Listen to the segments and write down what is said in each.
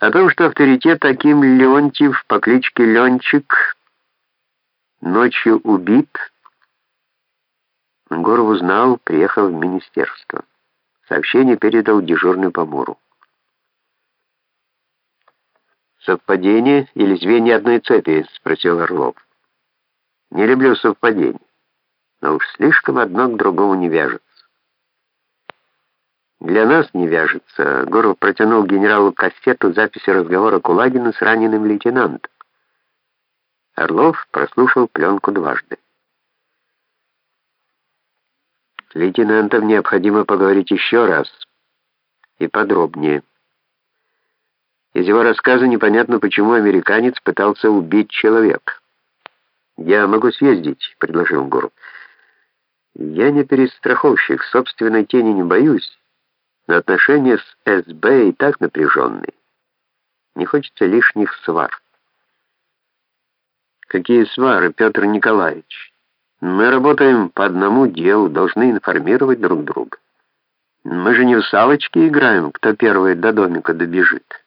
О том, что авторитет таким Леонтьев по кличке Ленчик ночью убит, Горов узнал, приехал в министерство. Сообщение передал дежурный по Муру. «Совпадение или звенья одной цепи?» — спросил Орлов. «Не люблю совпадений, но уж слишком одно к другому не вяжется». «Для нас не вяжется», — Горов протянул генералу кассету записи разговора Кулагина с раненым лейтенантом. Орлов прослушал пленку дважды. С лейтенантом необходимо поговорить еще раз и подробнее. Из его рассказа непонятно, почему американец пытался убить человека. «Я могу съездить», — предложил Гуров. «Я не перестраховщик, собственной тени не боюсь, но отношения с СБ и так напряженные. Не хочется лишних свар». «Какие свары, Петр Николаевич? Мы работаем по одному делу, должны информировать друг друга. Мы же не в салочки играем, кто первый до домика добежит».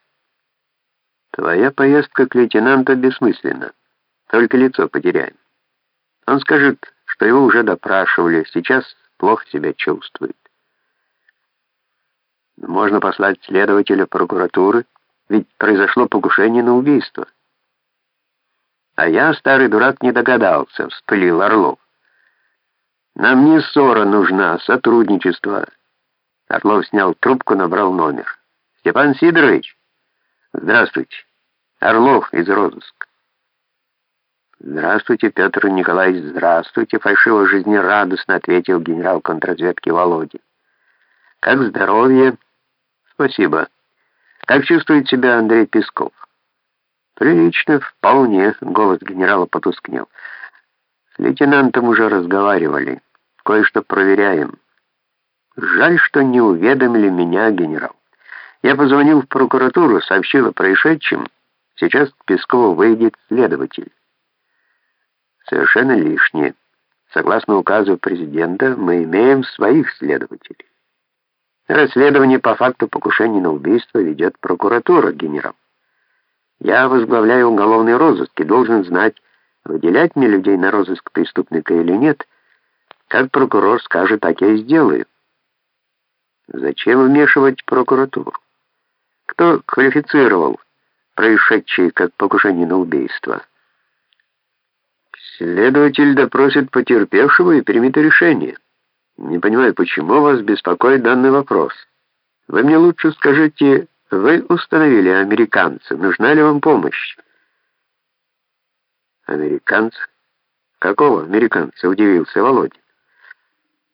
Твоя поездка к лейтенанту бессмысленна. Только лицо потеряем. Он скажет, что его уже допрашивали, сейчас плохо себя чувствует. Можно послать следователя прокуратуры, ведь произошло покушение на убийство. А я, старый дурак, не догадался, вспылил Орлов. Нам не ссора нужна, а сотрудничество. Орлов снял трубку, набрал номер. Степан Сидорович, Здравствуйте. Орлов из розыска. Здравствуйте, Петр Николаевич, здравствуйте, фальшиво жизнерадостно ответил генерал контрразведки Володя. Как здоровье? Спасибо. Как чувствует себя Андрей Песков? Прилично, вполне, голос генерала потускнел. С лейтенантом уже разговаривали. Кое-что проверяем. Жаль, что не уведомили меня, генерал. Я позвонил в прокуратуру, сообщил о происшедшем. Сейчас к Пескову выйдет следователь. Совершенно лишнее. Согласно указу президента, мы имеем своих следователей. Расследование по факту покушения на убийство ведет прокуратура, генерал. Я возглавляю уголовный розыск и должен знать, выделять мне людей на розыск преступника или нет. Как прокурор скажет, так я и сделаю. Зачем вмешивать прокуратуру? Кто квалифицировал происшедшее как покушение на убийство? Следователь допросит потерпевшего и примет решение. Не понимаю, почему вас беспокоит данный вопрос. Вы мне лучше скажите, вы установили американца, нужна ли вам помощь? Американца? Какого американца? Удивился Володя.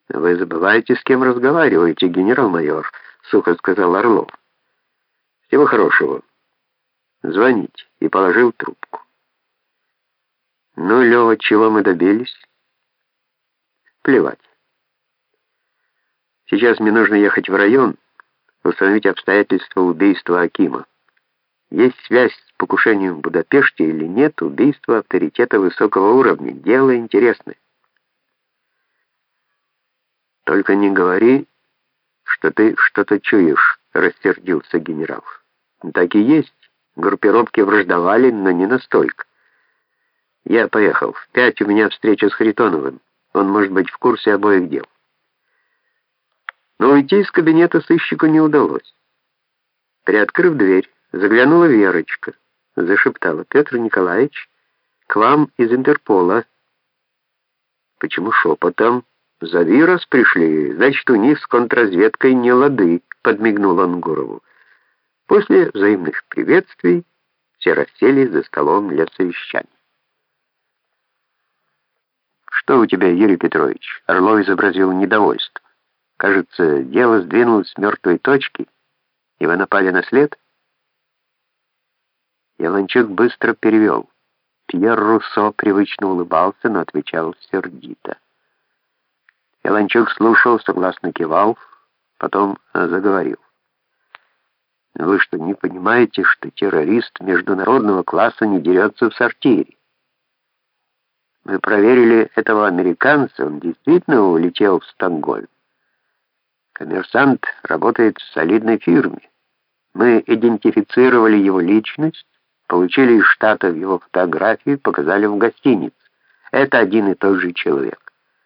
Вы забываете, с кем разговариваете, генерал-майор, сухо сказал Орлов. Всего хорошего. Звоните. И положил трубку. Ну, Лева, чего мы добились? Плевать. Сейчас мне нужно ехать в район, установить обстоятельства убийства Акима. Есть связь с покушением в Будапеште или нет, убийство авторитета высокого уровня. Дело интересное. Только не говори, что ты что-то чуешь, рассердился генерал. Так и есть. Группировки враждовали, но не настолько. Я поехал. В пять у меня встреча с Харитоновым. Он может быть в курсе обоих дел. Но уйти из кабинета сыщику не удалось. Приоткрыв дверь, заглянула Верочка. Зашептала. «Петр Николаевич, к вам из Интерпола». «Почему шепотом?» «Зови, раз пришли. Значит, у них с контрразведкой не лады», — подмигнул он Гурову. После взаимных приветствий все расселись за столом для совещаний. «Что у тебя, Юрий Петрович?» Орлов изобразил недовольство. «Кажется, дело сдвинулось с мертвой точки, и вы напали на след?» Яланчук быстро перевел. Пьер Руссо привычно улыбался, но отвечал сердито. Яланчук слушал, согласно кивал, потом заговорил. Вы что, не понимаете, что террорист международного класса не дерется в сортире? Мы проверили этого американца, он действительно улетел в Стокгольм. Коммерсант работает в солидной фирме. Мы идентифицировали его личность, получили из Штатов его фотографию, показали в гостинице. Это один и тот же человек.